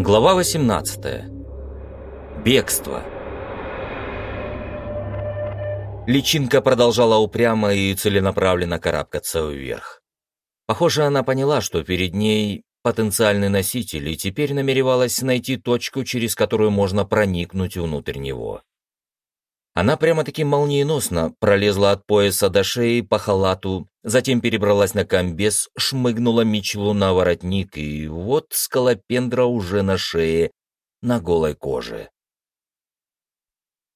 Глава 18. Бегство. Личинка продолжала упрямо и целенаправленно карабкаться вверх. Похоже, она поняла, что перед ней потенциальный носитель, и теперь намеревалась найти точку, через которую можно проникнуть внутрь него. Она прямо-таки молниеносно пролезла от пояса до шеи по халату, затем перебралась на комбез, шмыгнула Мичелу на воротник, и вот скалопендра уже на шее, на голой коже.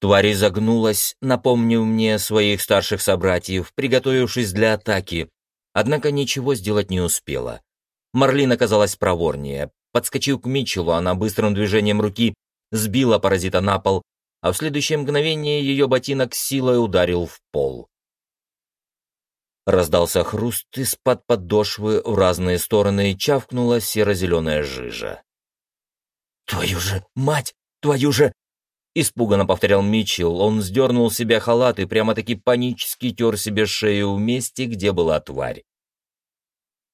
Тварь изогнулась, напомнив мне своих старших собратьев, приготовившись для атаки, однако ничего сделать не успела. Марлин оказалась проворнее. Подскочив к Митчеллу, она быстрым движением руки сбила паразита на пол, а в следующее мгновение ее ботинок силой ударил в пол. Раздался хруст из-под подошвы в разные стороны чавкнула серо-зеленая жижа. «Твою же мать! Твою же...» Испуганно повторял Митчелл. Он сдернул с себя халат и прямо-таки панически тер себе шею в месте, где была тварь.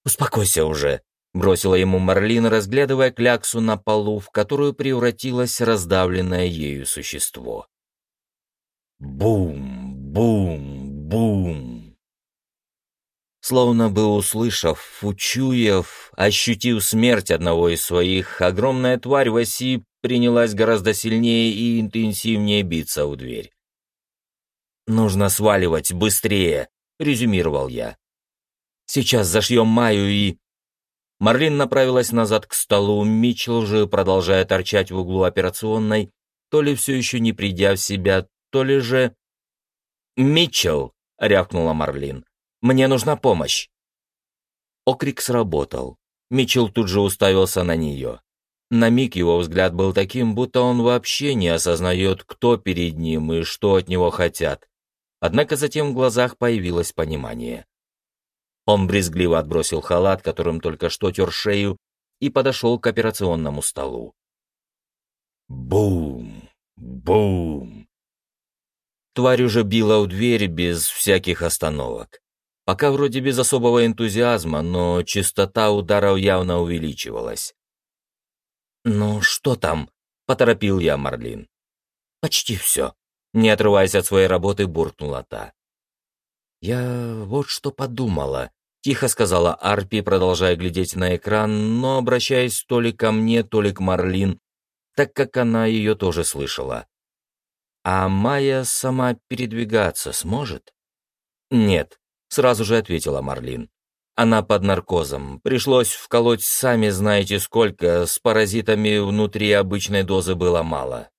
«Успокойся уже», — бросила ему Марлин, разглядывая кляксу на полу, в которую превратилось раздавленное ею существо. Бум, бум, бум. Словно бы услышав, учуяв, ощутив смерть одного из своих, огромная тварь Васи принялась гораздо сильнее и интенсивнее биться у дверь. «Нужно сваливать быстрее», — резюмировал я. «Сейчас зашьем Маю и...» Марлин направилась назад к столу, Митчелл же, продолжая торчать в углу операционной, то ли все еще не придя в себя, то ли же... «Митчелл!» — рявкнула Марлин. «Мне нужна помощь!» Окрик сработал. Митчелл тут же уставился на нее. На миг его взгляд был таким, будто он вообще не осознает, кто перед ним и что от него хотят. Однако затем в глазах появилось понимание. Он брезгливо отбросил халат, которым только что тер шею, и подошел к операционному столу. Бум! Бум! Тварь уже била в дверь без всяких остановок. Пока вроде без особого энтузиазма, но частота ударов явно увеличивалась. «Ну, что там?» — поторопил я Марлин. «Почти все», — не отрываясь от своей работы, буркнула та. «Я вот что подумала», Тихо сказала Арпи, продолжая глядеть на экран, но обращаясь то ли ко мне, то ли к Марлин, так как она ее тоже слышала. «А Майя сама передвигаться сможет?» «Нет», — сразу же ответила Марлин. «Она под наркозом. Пришлось вколоть сами знаете сколько, с паразитами внутри обычной дозы было мало».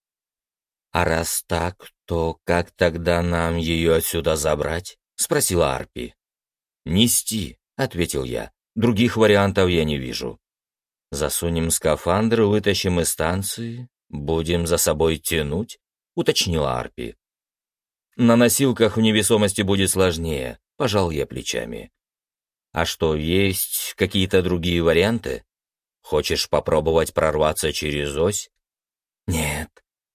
«А раз так, то как тогда нам ее отсюда забрать?» — спросила Арпи. «Нести», — ответил я. «Других вариантов я не вижу». «Засунем скафандр, вытащим из станции, будем за собой тянуть», — уточнила Арпи. «На носилках в невесомости будет сложнее», — пожал я плечами. «А что, есть какие-то другие варианты? Хочешь попробовать прорваться через ось?» «Нет».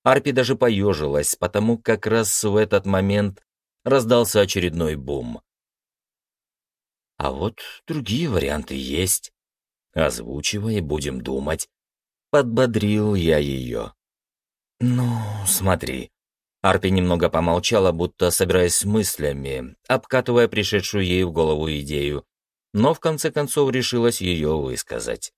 Арпи даже поежилась, потому как раз в этот момент раздался очередной бум. А вот другие варианты есть. Озвучивай, будем думать. Подбодрил я ее. Ну, смотри. Арпи немного помолчала, будто собираясь с мыслями, обкатывая пришедшую ей в голову идею, но в конце концов решилась ее высказать.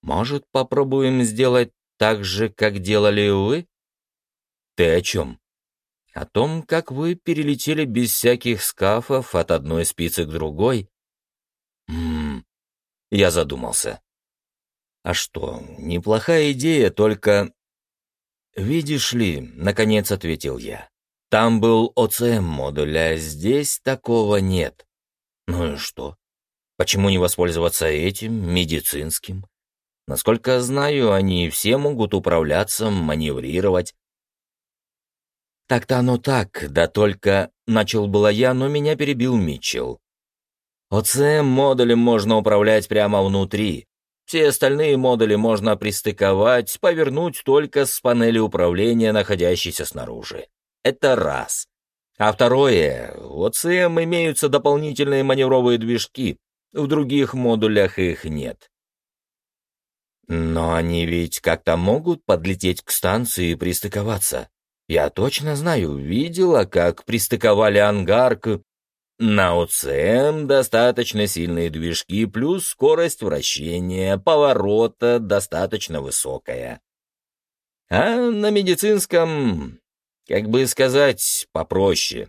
«Может, попробуем сделать так же, как делали вы?» «Ты о чем?» О том, как вы перелетели без всяких скафов от одной спицы к другой. Ммм, я задумался. А что, неплохая идея, только... Видишь ли, наконец ответил я. Там был ОЦМ-модуль, а здесь такого нет. Ну и что? Почему не воспользоваться этим, медицинским? Насколько знаю, они все могут управляться, маневрировать. «Так-то оно так, да только...» — начал было я, но меня перебил Митчелл. ОЦМ-модулем можно управлять прямо внутри. Все остальные модули можно пристыковать, повернуть только с панели управления, находящейся снаружи. Это раз. А второе, в ОЦМ имеются дополнительные маневровые движки, в других модулях их нет. Но они ведь как-то могут подлететь к станции и пристыковаться. Я точно знаю, видела, как пристыковали ангар к... На УЦМ достаточно сильные движки, плюс скорость вращения, поворота достаточно высокая. А на медицинском, как бы сказать, попроще.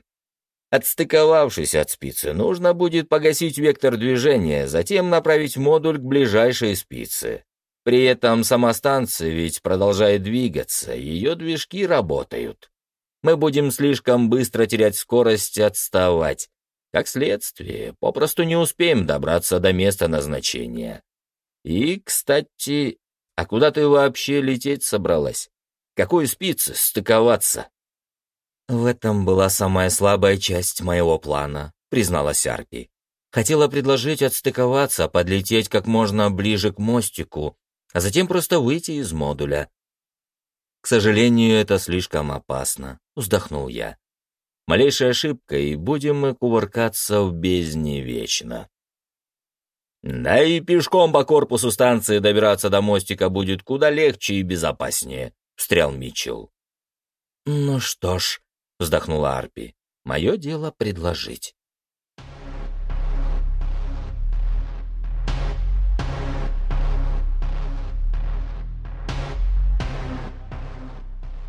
Отстыковавшись от спицы, нужно будет погасить вектор движения, затем направить модуль к ближайшей спице. При этом сама станция ведь продолжает двигаться, ее движки работают. Мы будем слишком быстро терять скорость, отставать. Как следствие, попросту не успеем добраться до места назначения. И, кстати, а куда ты вообще лететь собралась? Какой спицы стыковаться? В этом была самая слабая часть моего плана, призналась Арпи. Хотела предложить отстыковаться, подлететь как можно ближе к мостику, а затем просто выйти из модуля. К сожалению, это слишком опасно, вздохнул я. Малейшая ошибка, и будем мы кувыркаться в бездне вечно. Да и пешком по корпусу станции добираться до мостика будет куда легче и безопаснее, встрял Митчелл. Ну что ж, вздохнула Арпи. Мое дело предложить.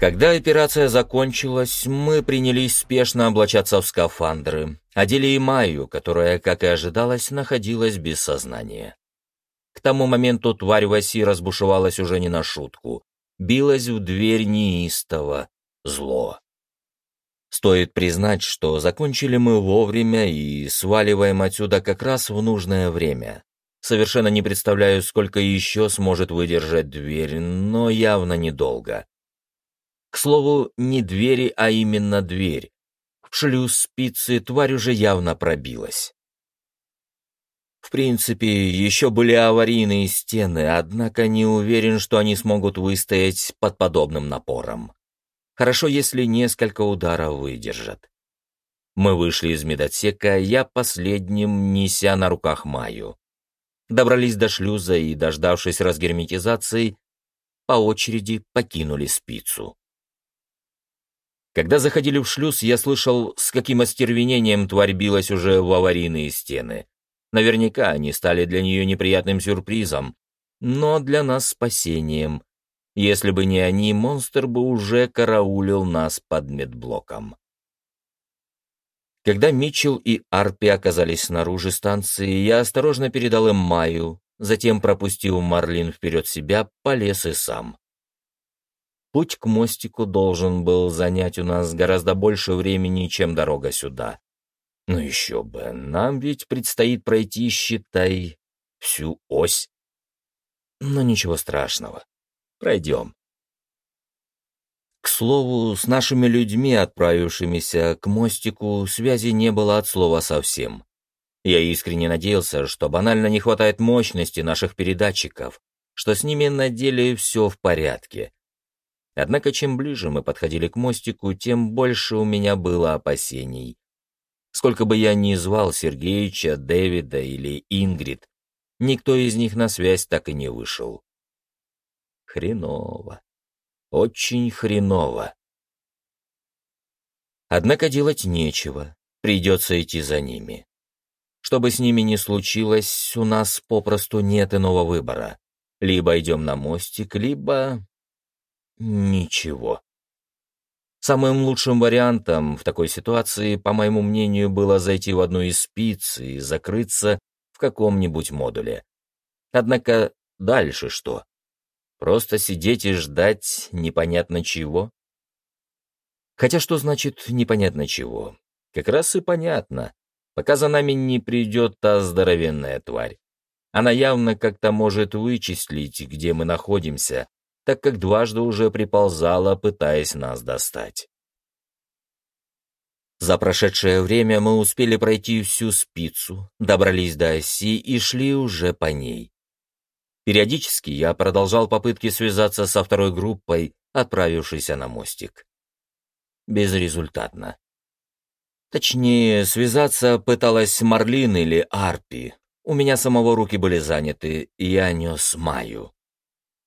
Когда операция закончилась, мы принялись спешно облачаться в скафандры, одели и Майю, которая, как и ожидалось, находилась без сознания. К тому моменту тварь Васи разбушевалась уже не на шутку, билась в дверь неистово, зло. Стоит признать, что закончили мы вовремя и сваливаем отсюда как раз в нужное время. Совершенно не представляю, сколько еще сможет выдержать дверь, но явно недолго. К слову, не двери, а именно дверь. В шлюз спицы тварь уже явно пробилась. В принципе, еще были аварийные стены, однако не уверен, что они смогут выстоять под подобным напором. Хорошо, если несколько ударов выдержат. Мы вышли из медотсека, я последним, неся на руках Маю. Добрались до шлюза и, дождавшись разгерметизации, по очереди покинули спицу. Когда заходили в шлюз, я слышал, с каким остервенением тварь билась уже в аварийные стены. Наверняка они стали для нее неприятным сюрпризом, но для нас спасением. Если бы не они, монстр бы уже караулил нас под медблоком. Когда Митчелл и Арпи оказались снаружи станции, я осторожно передал им Маю, затем, пропустив Марлин вперед себя, полез и сам. Путь к мостику должен был занять у нас гораздо больше времени, чем дорога сюда. Но еще бы, нам ведь предстоит пройти, считай, всю ось. Но ничего страшного. Пройдем. К слову, с нашими людьми, отправившимися к мостику, связи не было от слова совсем. Я искренне надеялся, что банально не хватает мощности наших передатчиков, что с ними на деле все в порядке. Однако чем ближе мы подходили к мостику, тем больше у меня было опасений. Сколько бы я ни звал Сергеича, Дэвида или Ингрид, никто из них на связь так и не вышел. Хреново. Очень хреново. Однако делать нечего, придется идти за ними. Что бы с ними ни случилось, у нас попросту нет иного выбора. Либо идем на мостик, либо... Ничего. Самым лучшим вариантом в такой ситуации, по моему мнению, было зайти в одну из спиц и закрыться в каком-нибудь модуле. Однако дальше что? Просто сидеть и ждать непонятно чего? Хотя что значит непонятно чего? Как раз и понятно. Пока за нами не придет та здоровенная тварь. Она явно как-то может вычислить, где мы находимся, так как дважды уже приползала, пытаясь нас достать. За прошедшее время мы успели пройти всю спицу, добрались до оси и шли уже по ней. Периодически я продолжал попытки связаться со второй группой, отправившейся на мостик. Безрезультатно. Точнее, связаться пыталась Марлин или Арпи. У меня самого руки были заняты, и я нес Маю.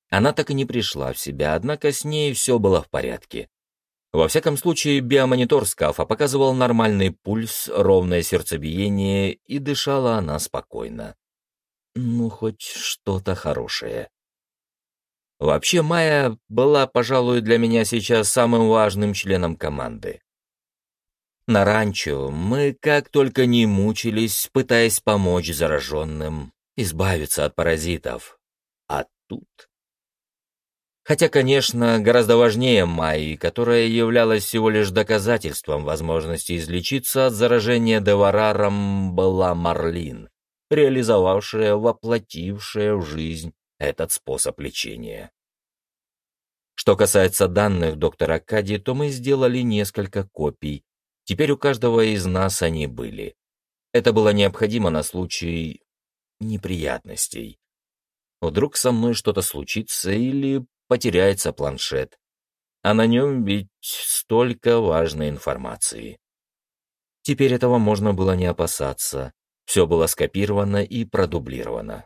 Она так и не пришла в себя, однако с ней все было в порядке. Во всяком случае, биомонитор скафа показывал нормальный пульс, ровное сердцебиение, и дышала она спокойно. Ну, хоть что-то хорошее. Вообще, Майя была, пожалуй, для меня сейчас самым важным членом команды. На ранчо мы как только не мучились, пытаясь помочь зараженным, избавиться от паразитов. А тут... Хотя, конечно, гораздо важнее Майи, которая являлась всего лишь доказательством возможности излечиться от заражения Девараром, была Марлин, реализовавшая, воплотившая в жизнь этот способ лечения. Что касается данных доктора Кади, то мы сделали несколько копий. Теперь у каждого из нас они были. Это было необходимо на случай неприятностей. Вдруг со мной что-то случится или потеряется планшет. А на нем ведь столько важной информации. Теперь этого можно было не опасаться. Все было скопировано и продублировано.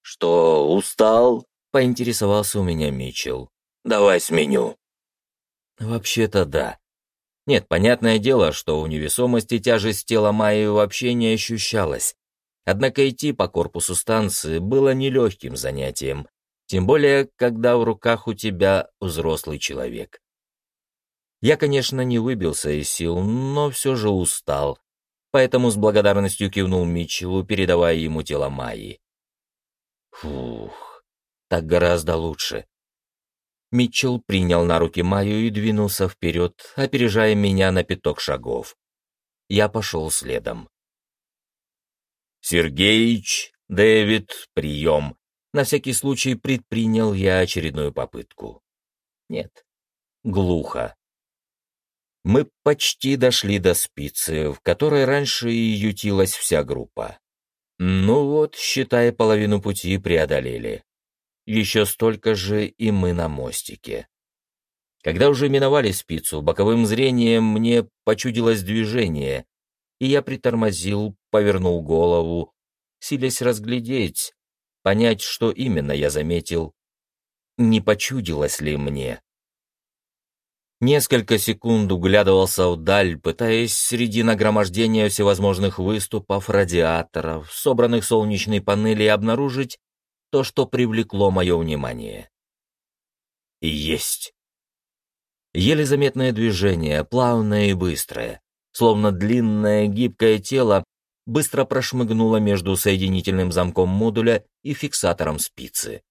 «Что, устал?» — поинтересовался у меня Митчелл. «Давай сменю». «Вообще-то да. Нет, понятное дело, что у невесомости тяжесть тела Майи вообще не ощущалась. Однако идти по корпусу станции было нелегким занятием, тем более, когда в руках у тебя взрослый человек. Я, конечно, не выбился из сил, но все же устал, поэтому с благодарностью кивнул Митчеллу, передавая ему тело Майи. Фух, так гораздо лучше. Митчелл принял на руки Майю и двинулся вперед, опережая меня на пяток шагов. Я пошел следом. «Сергеич, Дэвид, прием!» На всякий случай предпринял я очередную попытку. Нет, глухо. Мы почти дошли до спицы, в которой раньше и ютилась вся группа. Ну вот, считая половину пути преодолели. Еще столько же и мы на мостике. Когда уже миновали спицу, боковым зрением мне почудилось движение, и я притормозил, повернул голову, силясь разглядеть, понять, что именно я заметил, не почудилось ли мне. Несколько секунд углядывался вдаль, пытаясь среди нагромождения всевозможных выступов, радиаторов, собранных солнечной панели, обнаружить то, что привлекло мое внимание. И есть. Еле заметное движение, плавное и быстрое, словно длинное гибкое тело, быстро прошмыгнула между соединительным замком модуля и фиксатором спицы.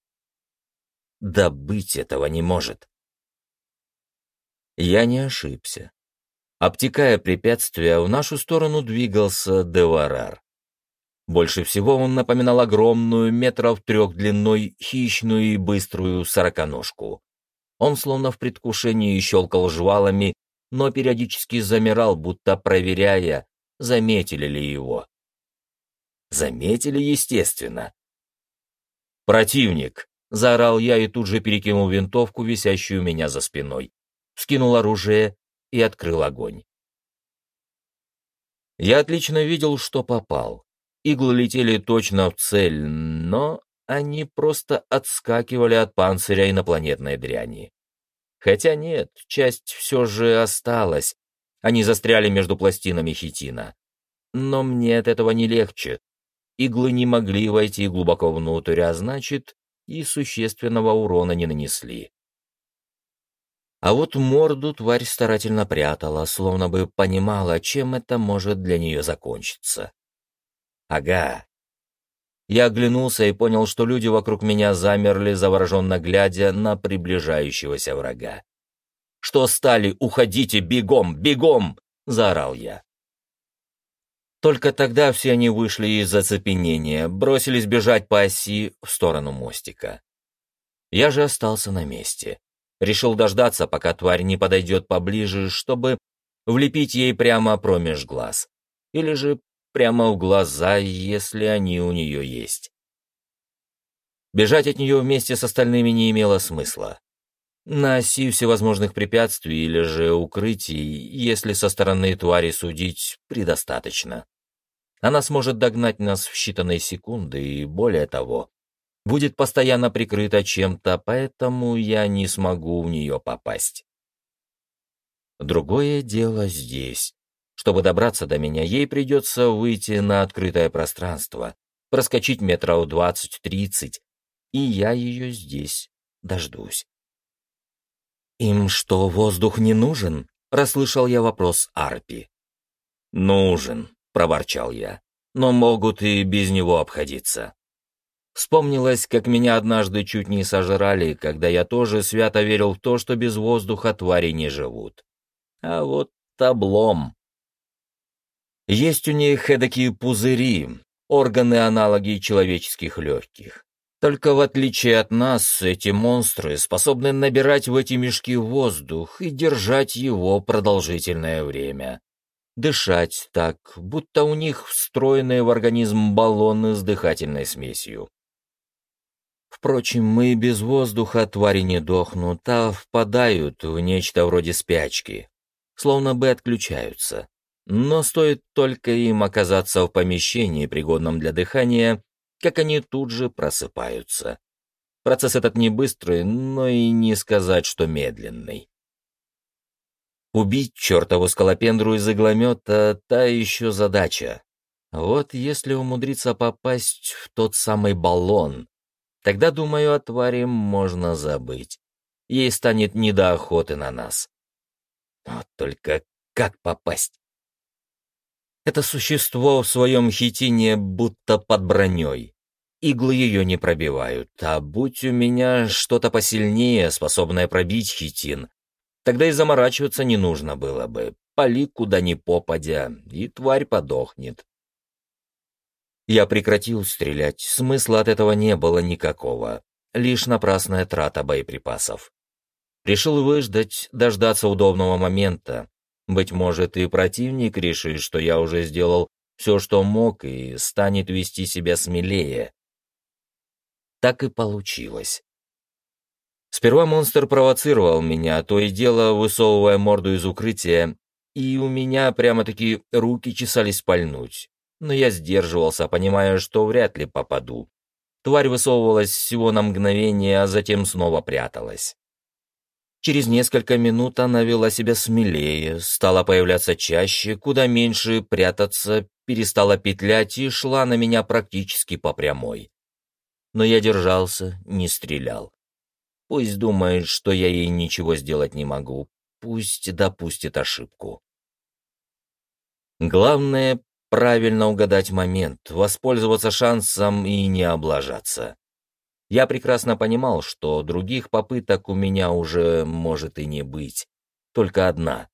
Да быть этого не может. Я не ошибся. Обтекая препятствия, в нашу сторону двигался Деварар. Больше всего он напоминал огромную, метров трех длиной, хищную и быструю сороконожку. Он словно в предвкушении щелкал жвалами, но периодически замирал, будто проверяя, заметили ли его. Заметили, естественно. «Противник!» — заорал я и тут же перекинул винтовку, висящую у меня за спиной, скинул оружие и открыл огонь. Я отлично видел, что попал. Иглы летели точно в цель, но они просто отскакивали от панциря инопланетной дряни. Хотя нет, часть все же осталась, они застряли между пластинами хитина. Но мне от этого не легче. Иглы не могли войти глубоко внутрь, а значит, и существенного урона не нанесли. А вот морду тварь старательно прятала, словно бы понимала, чем это может для нее закончиться. Ага. Я оглянулся и понял, что люди вокруг меня замерли, завороженно глядя на приближающегося врага. «Что стали? Уходите! Бегом! Бегом!» — заорал я. Только тогда все они вышли из зацепенения, бросились бежать по оси в сторону мостика. Я же остался на месте. Решил дождаться, пока тварь не подойдет поближе, чтобы влепить ей прямо промеж глаз. Или же прямо в глаза, если они у нее есть. Бежать от нее вместе с остальными не имело смысла на оси всевозможных препятствий или же укрытий, если со стороны твари судить, предостаточно. Она сможет догнать нас в считанные секунды и более того, будет постоянно прикрыта чем-то, поэтому я не смогу в нее попасть. Другое дело здесь. Чтобы добраться до меня, ей придется выйти на открытое пространство, проскочить метров двадцать-тридцать, и я ее здесь дождусь. «Им что, воздух не нужен?» — расслышал я вопрос Арпи. «Нужен», — проворчал я, — «но могут и без него обходиться». Вспомнилось, как меня однажды чуть не сожрали, когда я тоже свято верил в то, что без воздуха твари не живут. А вот таблом. Есть у них эдакие пузыри, органы-аналоги человеческих легких. Только в отличие от нас, эти монстры способны набирать в эти мешки воздух и держать его продолжительное время. Дышать так, будто у них встроенные в организм баллоны с дыхательной смесью. Впрочем, мы без воздуха твари не дохнут, а впадают в нечто вроде спячки, словно бы отключаются. Но стоит только им оказаться в помещении, пригодном для дыхания, как они тут же просыпаются. Процесс этот не быстрый, но и не сказать, что медленный. Убить чертову скалопендру из игломета — та еще задача. Вот если умудриться попасть в тот самый баллон, Тогда, думаю, о твари можно забыть. Ей станет не до охоты на нас. Вот только как попасть? Это существо в своем хитине будто под броней. Иглы ее не пробивают, а будь у меня что-то посильнее, способное пробить хитин, тогда и заморачиваться не нужно было бы. Пали куда ни попадя, и тварь подохнет. Я прекратил стрелять, смысла от этого не было никакого, лишь напрасная трата боеприпасов. Решил выждать, дождаться удобного момента. Быть может, и противник решит, что я уже сделал все, что мог, и станет вести себя смелее. Так и получилось. Сперва монстр провоцировал меня, то и дело высовывая морду из укрытия, и у меня прямо-таки руки чесались пальнуть но я сдерживался, понимая, что вряд ли попаду. Тварь высовывалась всего на мгновение, а затем снова пряталась. Через несколько минут она вела себя смелее, стала появляться чаще, куда меньше прятаться, перестала петлять и шла на меня практически по прямой. Но я держался, не стрелял. Пусть думает, что я ей ничего сделать не могу, пусть допустит ошибку. Главное правильно угадать момент, воспользоваться шансом и не облажаться. Я прекрасно понимал, что других попыток у меня уже может и не быть, только одна.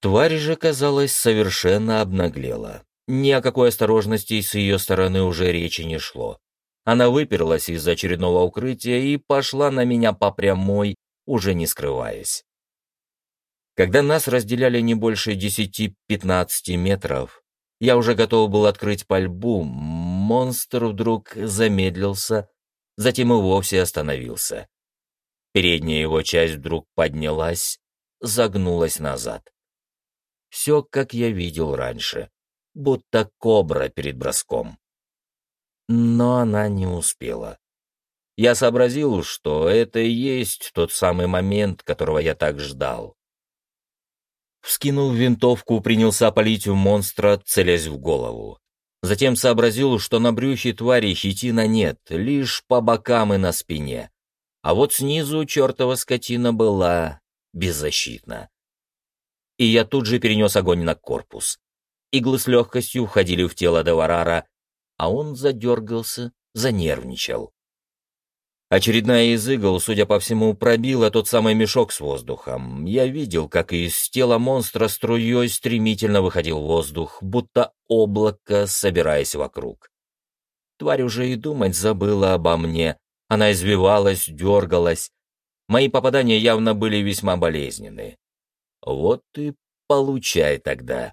Тварь же, казалось, совершенно обнаглела. Ни о какой осторожности с ее стороны уже речи не шло. Она выперлась из очередного укрытия и пошла на меня по прямой, уже не скрываясь. Когда нас разделяли не больше 10-15 метров, я уже готов был открыть пальбу, монстр вдруг замедлился, затем и вовсе остановился. Передняя его часть вдруг поднялась, загнулась назад. Все, как я видел раньше, будто кобра перед броском. Но она не успела. Я сообразил, что это и есть тот самый момент, которого я так ждал. Вскинул винтовку, принялся палить у монстра, целясь в голову. Затем сообразил, что на брюхе твари хитина нет, лишь по бокам и на спине. А вот снизу чертова скотина была беззащитна. И я тут же перенес огонь на корпус. Иглы с легкостью входили в тело Деварара, а он задергался, занервничал. Очередная из игл, судя по всему, пробила тот самый мешок с воздухом. Я видел, как из тела монстра струей стремительно выходил воздух, будто облако, собираясь вокруг. Тварь уже и думать забыла обо мне. Она извивалась, дергалась. Мои попадания явно были весьма болезненны. Вот и получай тогда.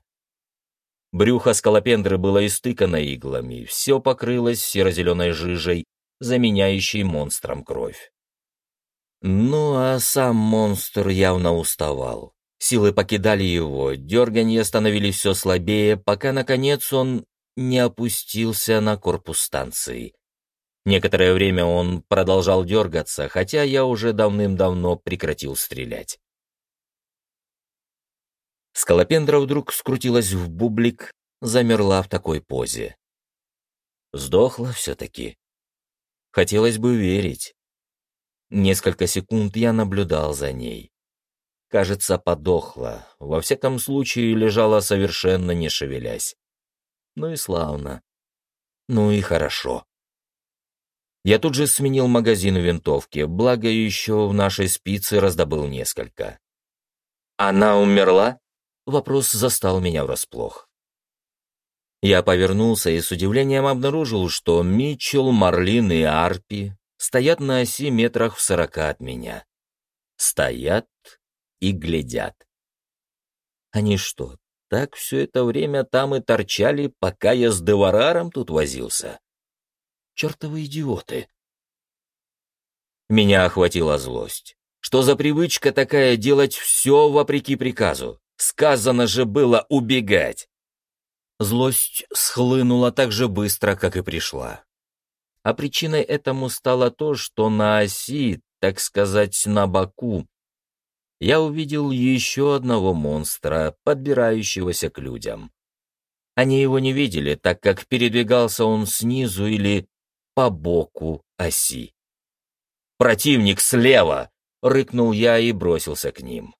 Брюхо скалопендры было истыкано иглами, все покрылось серо-зеленой жижей, заменяющий монстром кровь. Ну а сам монстр явно уставал. Силы покидали его, дерганье становились все слабее, пока, наконец, он не опустился на корпус станции. Некоторое время он продолжал дергаться, хотя я уже давным-давно прекратил стрелять. Скалопендра вдруг скрутилась в бублик, замерла в такой позе. Сдохла все-таки. Хотелось бы верить. Несколько секунд я наблюдал за ней. Кажется, подохла. Во всяком случае, лежала совершенно не шевелясь. Ну и славно. Ну и хорошо. Я тут же сменил магазин винтовки, благо еще в нашей спице раздобыл несколько. «Она умерла?» Вопрос застал меня врасплох. Я повернулся и с удивлением обнаружил, что Митчелл, Марлин и Арпи стоят на оси метрах в сорока от меня. Стоят и глядят. Они что, так все это время там и торчали, пока я с Девараром тут возился? Чертовы идиоты! Меня охватила злость. Что за привычка такая делать все вопреки приказу? Сказано же было убегать. Злость схлынула так же быстро, как и пришла. А причиной этому стало то, что на оси, так сказать, на боку, я увидел еще одного монстра, подбирающегося к людям. Они его не видели, так как передвигался он снизу или по боку оси. «Противник слева!» — рыкнул я и бросился к ним.